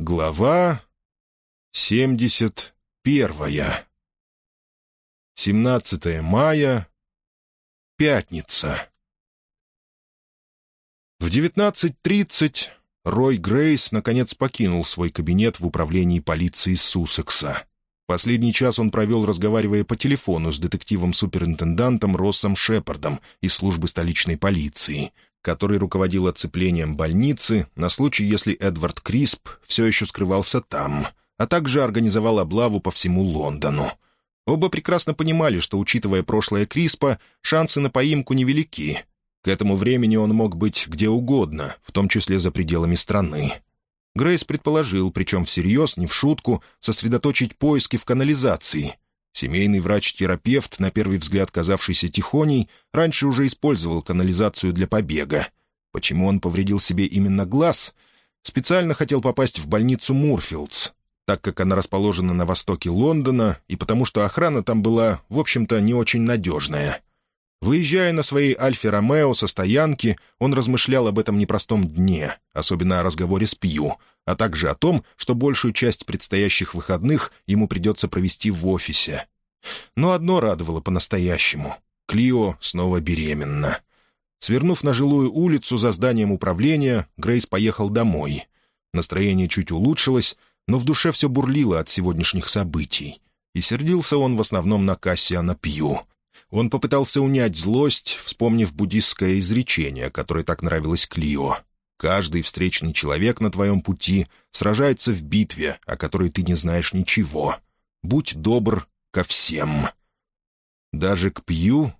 Глава семьдесят первая. 17 мая. Пятница. В 19.30 Рой Грейс наконец покинул свой кабинет в управлении полиции Суссекса. Последний час он провел, разговаривая по телефону с детективом-суперинтендантом Россом Шепардом из службы столичной полиции — который руководил оцеплением больницы на случай, если Эдвард Крисп все еще скрывался там, а также организовал облаву по всему Лондону. Оба прекрасно понимали, что, учитывая прошлое Криспа, шансы на поимку невелики. К этому времени он мог быть где угодно, в том числе за пределами страны. Грейс предположил, причем всерьез, не в шутку, сосредоточить поиски в канализации — Семейный врач-терапевт, на первый взгляд казавшийся тихоней, раньше уже использовал канализацию для побега. Почему он повредил себе именно глаз? Специально хотел попасть в больницу Мурфилдс, так как она расположена на востоке Лондона, и потому что охрана там была, в общем-то, не очень надежная. Выезжая на своей «Альфе-Ромео» со стоянки, он размышлял об этом непростом дне, особенно о разговоре с Пью, а также о том, что большую часть предстоящих выходных ему придется провести в офисе. Но одно радовало по-настоящему — Клио снова беременна. Свернув на жилую улицу за зданием управления, Грейс поехал домой. Настроение чуть улучшилось, но в душе все бурлило от сегодняшних событий. И сердился он в основном на Кассиана Пью — он попытался унять злость, вспомнив буддистское изречение, которое так нравилось Клио. «Каждый встречный человек на твоем пути сражается в битве, о которой ты не знаешь ничего. Будь добр ко всем». Даже к Пью,